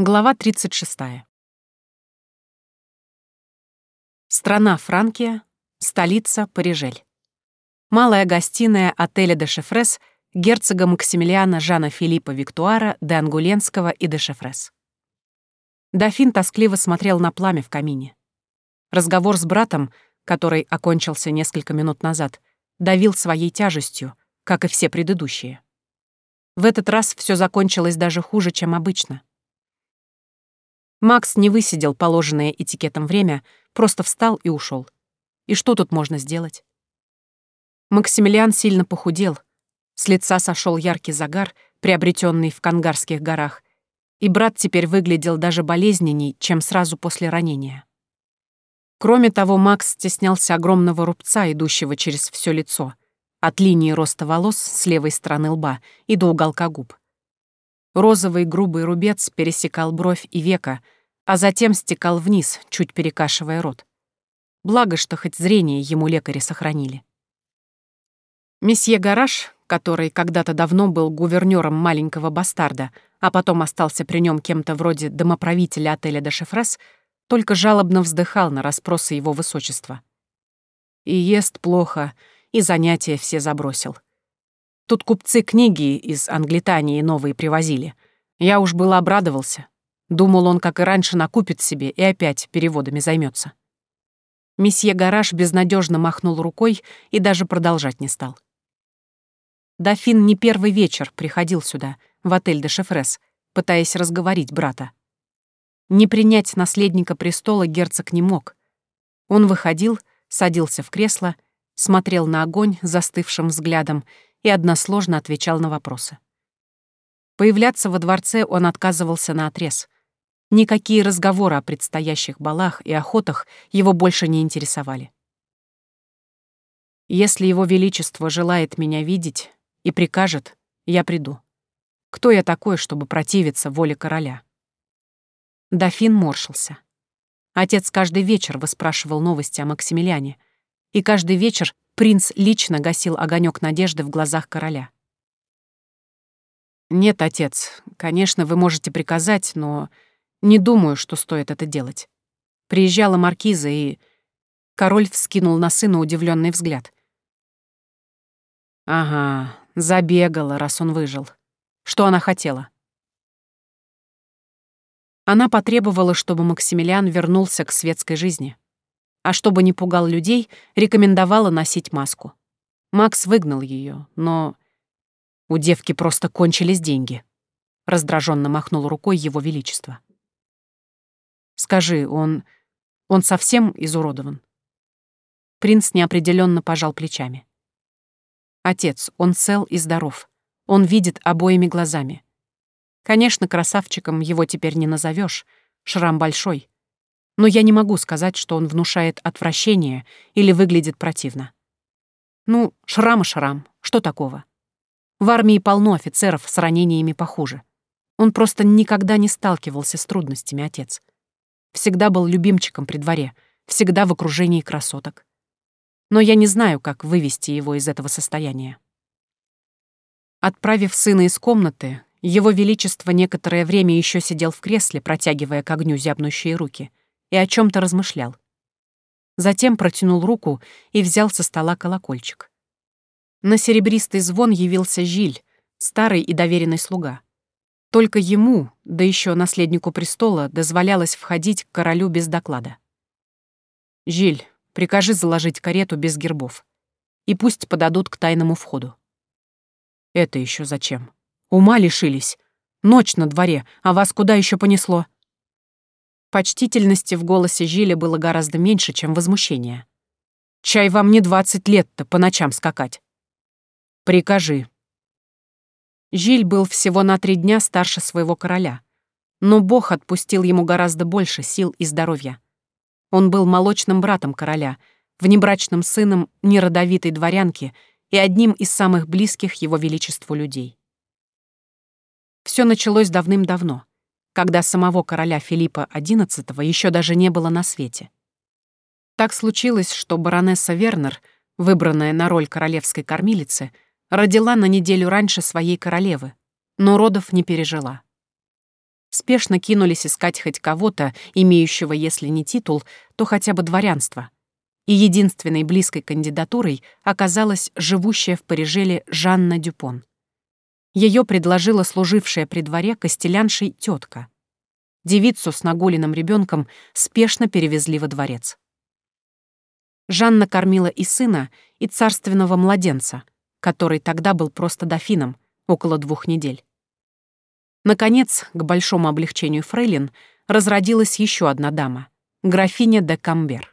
Глава 36. Страна Франкия, столица Парижель. Малая гостиная отеля де Шефрес герцога Максимилиана Жана Филиппа Виктуара де Ангуленского и де Шефрес. Дофин тоскливо смотрел на пламя в камине. Разговор с братом, который окончился несколько минут назад, давил своей тяжестью, как и все предыдущие. В этот раз все закончилось даже хуже, чем обычно. Макс не высидел положенное этикетом время, просто встал и ушел. И что тут можно сделать? Максимилиан сильно похудел. С лица сошел яркий загар, приобретенный в Кангарских горах, и брат теперь выглядел даже болезненней, чем сразу после ранения. Кроме того, Макс стеснялся огромного рубца, идущего через все лицо, от линии роста волос с левой стороны лба и до уголка губ. Розовый грубый рубец пересекал бровь и века, а затем стекал вниз, чуть перекашивая рот. Благо, что хоть зрение ему лекари сохранили. Месье Гараж, который когда-то давно был гувернёром маленького бастарда, а потом остался при нем кем-то вроде домоправителя отеля де Шефрес, только жалобно вздыхал на расспросы его высочества. И ест плохо, и занятия все забросил. Тут купцы книги из Англитании новые привозили. Я уж было обрадовался. Думал, он, как и раньше, накупит себе и опять переводами займется. Месье Гараж безнадежно махнул рукой и даже продолжать не стал. Дофин не первый вечер приходил сюда, в отель де Шефрес, пытаясь разговорить брата. Не принять наследника престола герцог не мог. Он выходил, садился в кресло, смотрел на огонь застывшим взглядом и односложно отвечал на вопросы. Появляться во дворце он отказывался на отрез. Никакие разговоры о предстоящих балах и охотах его больше не интересовали. Если его величество желает меня видеть и прикажет, я приду. Кто я такой, чтобы противиться воле короля? Дофин морщился. Отец каждый вечер выспрашивал новости о Максимилиане, и каждый вечер Принц лично гасил огонек надежды в глазах короля. «Нет, отец, конечно, вы можете приказать, но не думаю, что стоит это делать. Приезжала маркиза, и...» Король вскинул на сына удивленный взгляд. «Ага, забегала, раз он выжил. Что она хотела?» Она потребовала, чтобы Максимилиан вернулся к светской жизни а чтобы не пугал людей, рекомендовала носить маску. Макс выгнал ее, но... У девки просто кончились деньги. Раздраженно махнул рукой его величество. Скажи, он... он совсем изуродован? Принц неопределенно пожал плечами. Отец, он цел и здоров. Он видит обоими глазами. Конечно, красавчиком его теперь не назовешь, шрам большой, но я не могу сказать, что он внушает отвращение или выглядит противно. Ну, шрам и шрам, что такого? В армии полно офицеров с ранениями похуже. Он просто никогда не сталкивался с трудностями, отец. Всегда был любимчиком при дворе, всегда в окружении красоток. Но я не знаю, как вывести его из этого состояния. Отправив сына из комнаты, его Величество некоторое время еще сидел в кресле, протягивая к огню зябнущие руки — и о чем то размышлял. Затем протянул руку и взял со стола колокольчик. На серебристый звон явился Жиль, старый и доверенный слуга. Только ему, да еще наследнику престола, дозволялось входить к королю без доклада. «Жиль, прикажи заложить карету без гербов. И пусть подадут к тайному входу». «Это еще зачем? Ума лишились. Ночь на дворе, а вас куда еще понесло?» Почтительности в голосе Жиля было гораздо меньше, чем возмущения. «Чай вам не двадцать лет-то по ночам скакать». «Прикажи». Жиль был всего на три дня старше своего короля, но Бог отпустил ему гораздо больше сил и здоровья. Он был молочным братом короля, внебрачным сыном неродовитой дворянки и одним из самых близких его величеству людей. Все началось давным-давно когда самого короля Филиппа XI еще даже не было на свете. Так случилось, что баронесса Вернер, выбранная на роль королевской кормилицы, родила на неделю раньше своей королевы, но родов не пережила. Спешно кинулись искать хоть кого-то, имеющего, если не титул, то хотя бы дворянство. И единственной близкой кандидатурой оказалась живущая в Парижеле Жанна Дюпон. Ее предложила служившая при дворе костеляншей тетка. Девицу с нагуленным ребенком спешно перевезли во дворец. Жанна кормила и сына, и царственного младенца, который тогда был просто дофином, около двух недель. Наконец, к большому облегчению Фрейлин, разродилась еще одна дама — графиня де Камбер.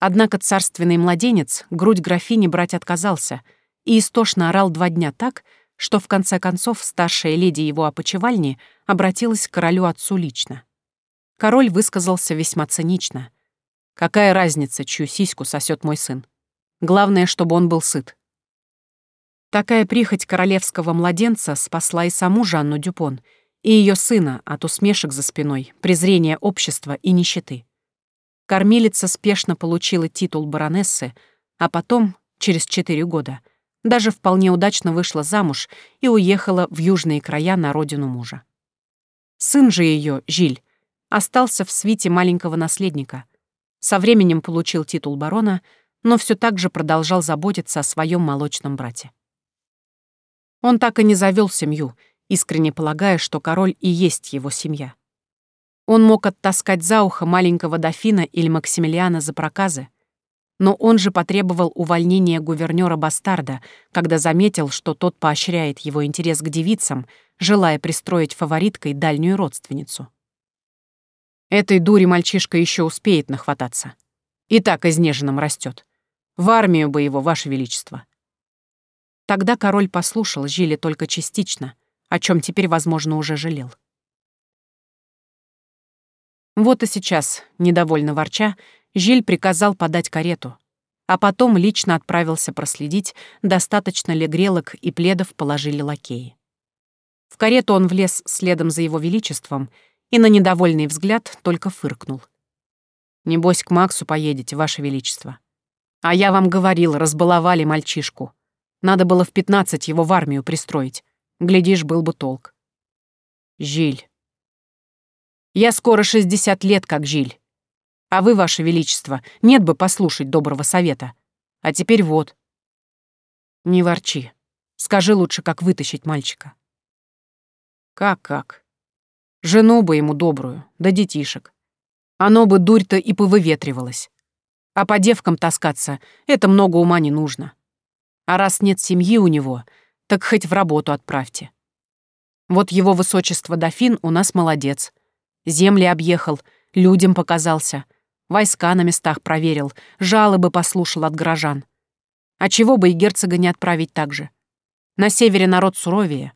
Однако царственный младенец грудь графини брать отказался и истошно орал два дня так, что в конце концов старшая леди его опочивальни обратилась к королю-отцу лично. Король высказался весьма цинично. «Какая разница, чью сиську сосет мой сын? Главное, чтобы он был сыт». Такая прихоть королевского младенца спасла и саму Жанну Дюпон, и ее сына от усмешек за спиной, презрения общества и нищеты. Кормилица спешно получила титул баронессы, а потом, через четыре года, даже вполне удачно вышла замуж и уехала в южные края на родину мужа. Сын же ее, Жиль, остался в свите маленького наследника. Со временем получил титул барона, но все так же продолжал заботиться о своем молочном брате. Он так и не завел семью, искренне полагая, что король и есть его семья. Он мог оттаскать за ухо маленького дофина или Максимилиана за проказы, но он же потребовал увольнения гувернера Бастарда, когда заметил, что тот поощряет его интерес к девицам, желая пристроить фавориткой дальнюю родственницу. Этой дури мальчишка еще успеет нахвататься. И так изнеженным растет. В армию бы его, Ваше Величество. Тогда король послушал Жиле только частично, о чем теперь, возможно, уже жалел. Вот и сейчас, недовольно ворча, Жиль приказал подать карету, а потом лично отправился проследить, достаточно ли грелок и пледов положили лакеи. В карету он влез следом за его величеством и на недовольный взгляд только фыркнул. «Небось, к Максу поедете, ваше величество. А я вам говорил, разбаловали мальчишку. Надо было в пятнадцать его в армию пристроить. Глядишь, был бы толк». «Жиль». «Я скоро шестьдесят лет, как Жиль. А вы, Ваше Величество, нет бы послушать доброго совета. А теперь вот. Не ворчи. Скажи лучше, как вытащить мальчика. Как-как? Жену бы ему добрую, да детишек. Оно бы дурь-то и повыветривалось. А по девкам таскаться — это много ума не нужно. А раз нет семьи у него, так хоть в работу отправьте. Вот его высочество дофин у нас молодец. Земли объехал, людям показался — Войска на местах проверил, жалобы послушал от горожан. А чего бы и герцога не отправить так же? На севере народ суровее,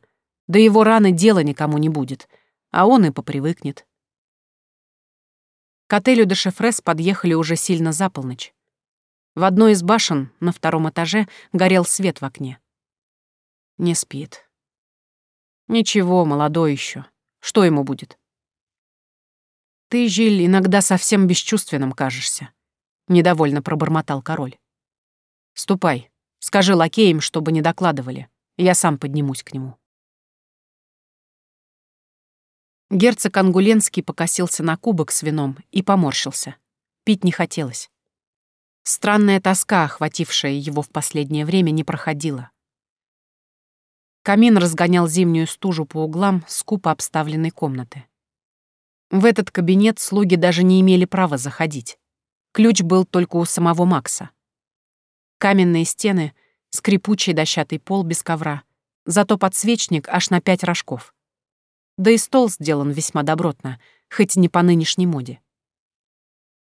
да его раны дела никому не будет, а он и попривыкнет. К отелю де Шефрес подъехали уже сильно за полночь. В одной из башен, на втором этаже, горел свет в окне. Не спит. Ничего, молодой еще. Что ему будет? «Ты, Жиль, иногда совсем бесчувственным кажешься», — недовольно пробормотал король. «Ступай, скажи лакеям, чтобы не докладывали. Я сам поднимусь к нему». Герцог Ангуленский покосился на кубок с вином и поморщился. Пить не хотелось. Странная тоска, охватившая его в последнее время, не проходила. Камин разгонял зимнюю стужу по углам скупо обставленной комнаты. В этот кабинет слуги даже не имели права заходить. Ключ был только у самого Макса. Каменные стены, скрипучий дощатый пол без ковра, зато подсвечник аж на пять рожков. Да и стол сделан весьма добротно, хоть не по нынешней моде.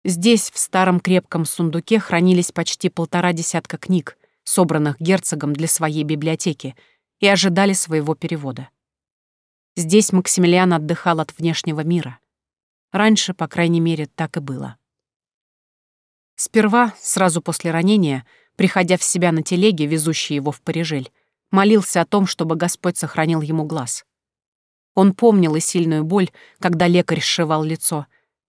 Здесь, в старом крепком сундуке, хранились почти полтора десятка книг, собранных герцогом для своей библиотеки, и ожидали своего перевода. Здесь Максимилиан отдыхал от внешнего мира. Раньше, по крайней мере, так и было. Сперва, сразу после ранения, приходя в себя на телеге, везущей его в Парижель, молился о том, чтобы Господь сохранил ему глаз. Он помнил и сильную боль, когда лекарь сшивал лицо,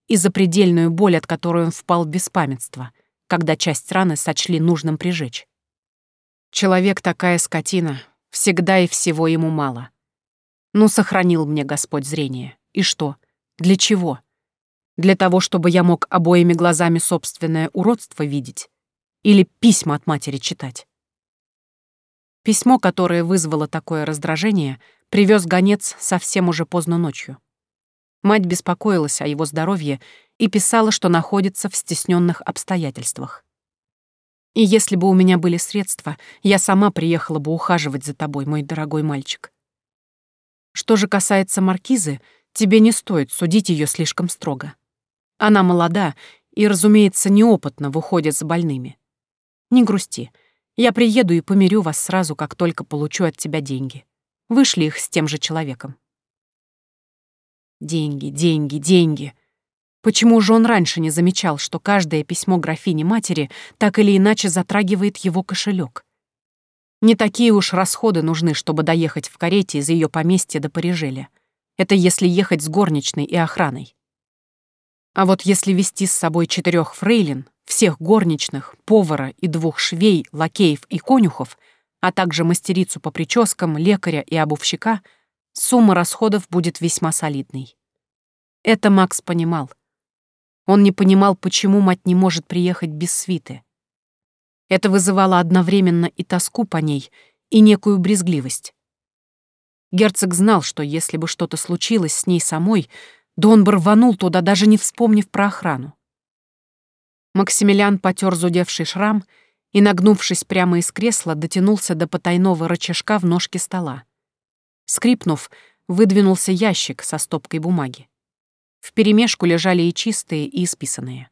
и запредельную боль, от которой он впал в беспамятство, когда часть раны сочли нужным прижечь. Человек такая скотина, всегда и всего ему мало. Ну, сохранил мне Господь зрение, И что? Для чего? Для того, чтобы я мог обоими глазами собственное уродство видеть? Или письма от матери читать? Письмо, которое вызвало такое раздражение, привез гонец совсем уже поздно ночью. Мать беспокоилась о его здоровье и писала, что находится в стесненных обстоятельствах. И если бы у меня были средства, я сама приехала бы ухаживать за тобой, мой дорогой мальчик. Что же касается маркизы, тебе не стоит судить ее слишком строго. Она молода и, разумеется, неопытно выходит с больными. Не грусти. Я приеду и помирю вас сразу, как только получу от тебя деньги. Вышли их с тем же человеком. Деньги, деньги, деньги. Почему же он раньше не замечал, что каждое письмо графини-матери так или иначе затрагивает его кошелек? Не такие уж расходы нужны, чтобы доехать в карете из ее поместья до Парижеля. Это если ехать с горничной и охраной. А вот если вести с собой четырех фрейлин, всех горничных, повара и двух швей, лакеев и конюхов, а также мастерицу по прическам, лекаря и обувщика, сумма расходов будет весьма солидной. Это Макс понимал. Он не понимал, почему мать не может приехать без свиты. Это вызывало одновременно и тоску по ней, и некую брезгливость. Герцог знал, что если бы что-то случилось с ней самой, да он бы рванул туда, даже не вспомнив про охрану. Максимилиан потер зудевший шрам и, нагнувшись прямо из кресла, дотянулся до потайного рычажка в ножке стола. Скрипнув, выдвинулся ящик со стопкой бумаги. Вперемешку лежали и чистые, и исписанные.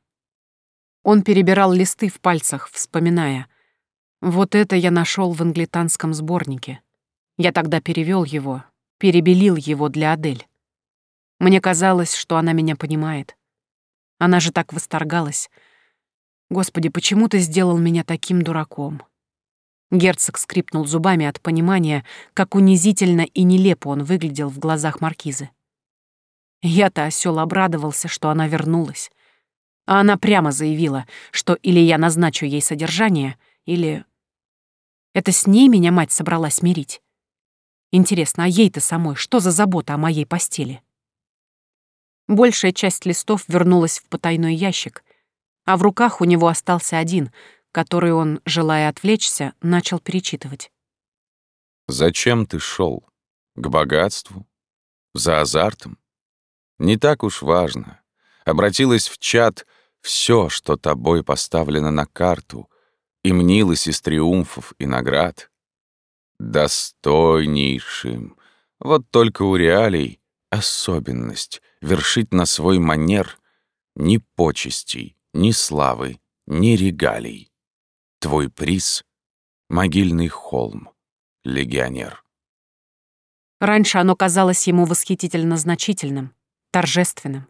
Он перебирал листы в пальцах, вспоминая. Вот это я нашел в англитанском сборнике. Я тогда перевел его, перебелил его для Адель. Мне казалось, что она меня понимает. Она же так восторгалась. Господи, почему ты сделал меня таким дураком? Герцог скрипнул зубами от понимания, как унизительно и нелепо он выглядел в глазах маркизы. Я-то осёл обрадовался, что она вернулась. А она прямо заявила, что или я назначу ей содержание, или... Это с ней меня мать собралась мирить. Интересно, а ей-то самой что за забота о моей постели? Большая часть листов вернулась в потайной ящик, а в руках у него остался один, который он, желая отвлечься, начал перечитывать. «Зачем ты шел? К богатству? За азартом? Не так уж важно. Обратилась в чат — все, что тобой поставлено на карту, и мнилось из триумфов и наград. Достойнейшим. Вот только у реалий особенность вершить на свой манер ни почестей, ни славы, ни регалий. Твой приз — могильный холм, легионер. Раньше оно казалось ему восхитительно значительным, торжественным.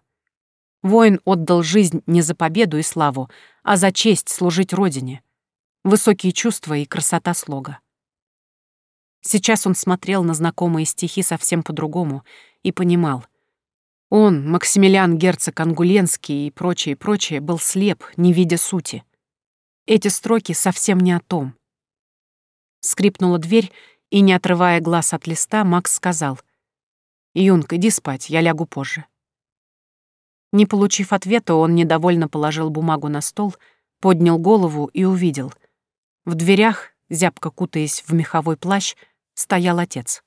Воин отдал жизнь не за победу и славу, а за честь служить Родине. Высокие чувства и красота слога. Сейчас он смотрел на знакомые стихи совсем по-другому и понимал. Он, Максимилиан Герцог Ангуленский и прочее, прочее, был слеп, не видя сути. Эти строки совсем не о том. Скрипнула дверь, и, не отрывая глаз от листа, Макс сказал. «Юнг, иди спать, я лягу позже». Не получив ответа, он недовольно положил бумагу на стол, поднял голову и увидел. В дверях, зябко кутаясь в меховой плащ, стоял отец.